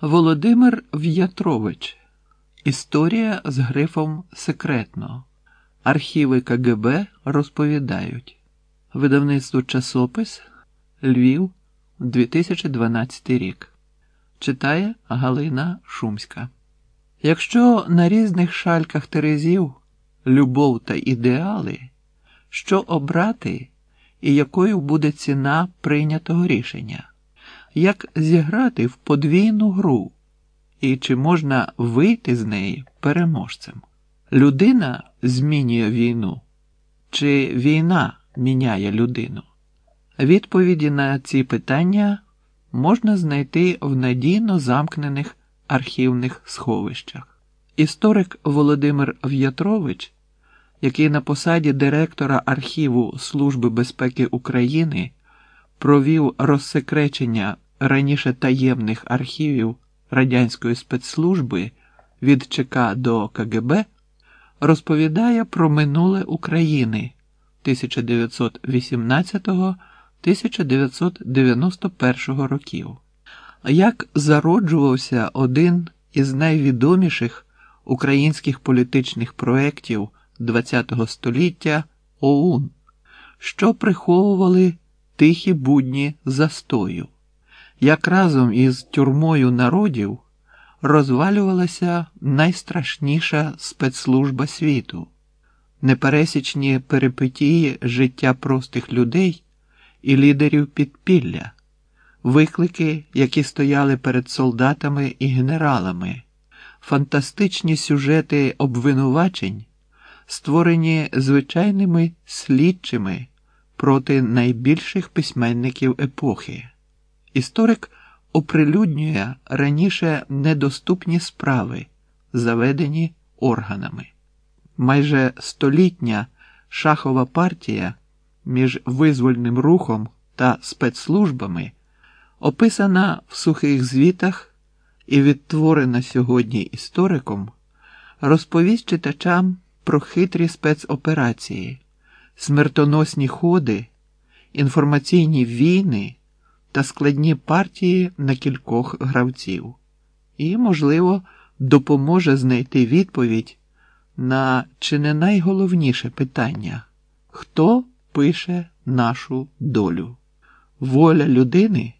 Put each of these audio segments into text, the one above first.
Володимир В'ятрович. Історія з грифом Секретно. Архіви КГБ розповідають. Видавництво часопис Львів 2012 рік. Читає Галина Шумська. Якщо на різних шальках терезів любов та ідеали, що обрати і якою буде ціна прийнятого рішення? Як зіграти в подвійну гру, і чи можна вийти з неї переможцем? Людина змінює війну, чи війна міняє людину? Відповіді на ці питання можна знайти в надійно замкнених архівних сховищах. Історик Володимир В'ятрович, який на посаді директора архіву Служби безпеки України провів розсекречення раніше таємних архівів радянської спецслужби від ЧК до КГБ, розповідає про минуле України 1918-1991 років, як зароджувався один із найвідоміших українських політичних проєктів ХХ століття ОУН, що приховували тихі будні застою, як разом із тюрмою народів розвалювалася найстрашніша спецслужба світу, непересічні перипетії життя простих людей і лідерів підпілля, виклики, які стояли перед солдатами і генералами, фантастичні сюжети обвинувачень, створені звичайними слідчими проти найбільших письменників епохи. Історик оприлюднює раніше недоступні справи, заведені органами. Майже столітня шахова партія між визвольним рухом та спецслужбами описана в сухих звітах і відтворена сьогодні істориком, розповість читачам про хитрі спецоперації, смертоносні ходи, інформаційні війни та складні партії на кількох гравців, і, можливо, допоможе знайти відповідь на чи не найголовніше питання хто пише нашу долю? Воля людини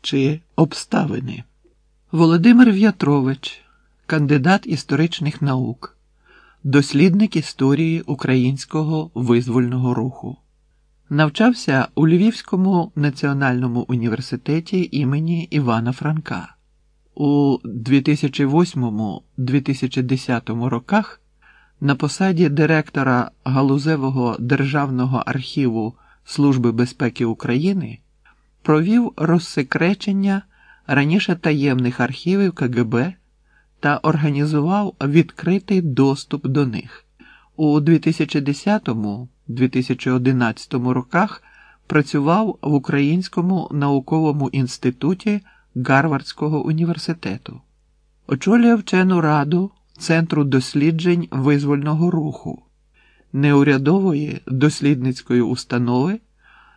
чи обставини? Володимир В'ятрович, кандидат історичних наук, дослідник історії українського визвольного руху. Навчався у Львівському національному університеті імені Івана Франка. У 2008-2010 роках на посаді директора Галузевого державного архіву Служби безпеки України провів розсекречення раніше таємних архівів КГБ та організував відкритий доступ до них. У 2010-2011 роках працював в Українському науковому інституті Гарвардського університету, очолює вчену раду Центру досліджень визвольного руху, неурядової дослідницької установи,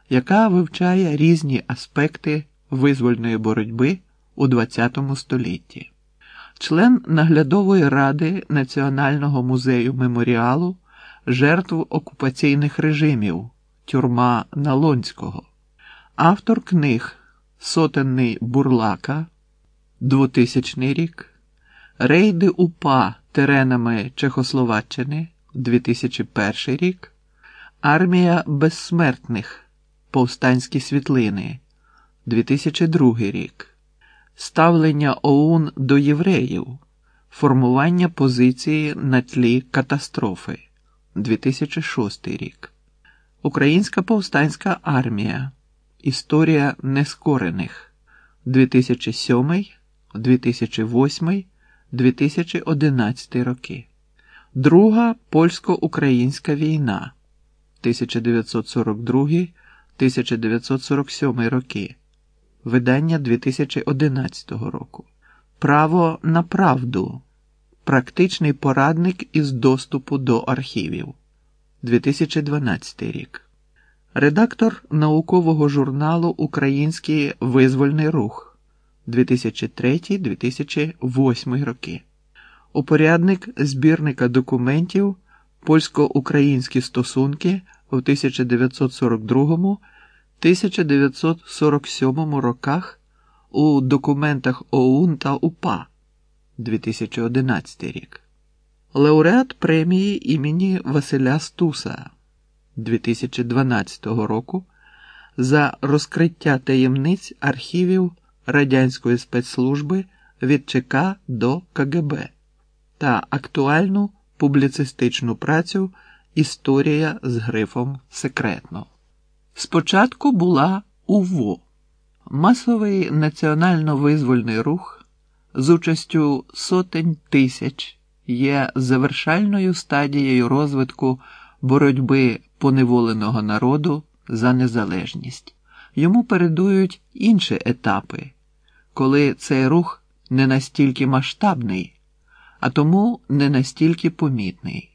яка вивчає різні аспекти визвольної боротьби у ХХ столітті, член наглядової ради Національного музею меморіалу жертв окупаційних режимів Тюрма Налонського, автор книг Сотенний Бурлака 2000 рік, Рейди УПА теренами Чехословаччини 2001 рік, Армія безсмертних. Повстанські світлини 2002 рік, Ставлення ОУН до євреїв, Формування позиції на тлі катастрофи 2006 рік, Українська повстанська армія. Історія нескорених 2007, 2008, 2011 роки. Друга польсько-українська війна 1942-1947 роки. Видання 2011 року. Право на правду. Практичний порадник із доступу до архівів 2012 рік. Редактор наукового журналу Український визвольний рух 2003-2008 роки. Упорядник збірника документів Польсько-українські стосунки у 1942-1947 роках у документах ОУН та УПА 2011 рік. Лауреат премії імені Василя Стуса 2012 року за розкриття таємниць архівів Радянської спецслужби від ЧК до КГБ та актуальну публіцистичну працю Історія з грифом секретно. Спочатку була УВО масовий національно-визвольний рух з участю сотень тисяч є завершальною стадією розвитку боротьби поневоленого народу за незалежність. Йому передують інші етапи, коли цей рух не настільки масштабний, а тому не настільки помітний.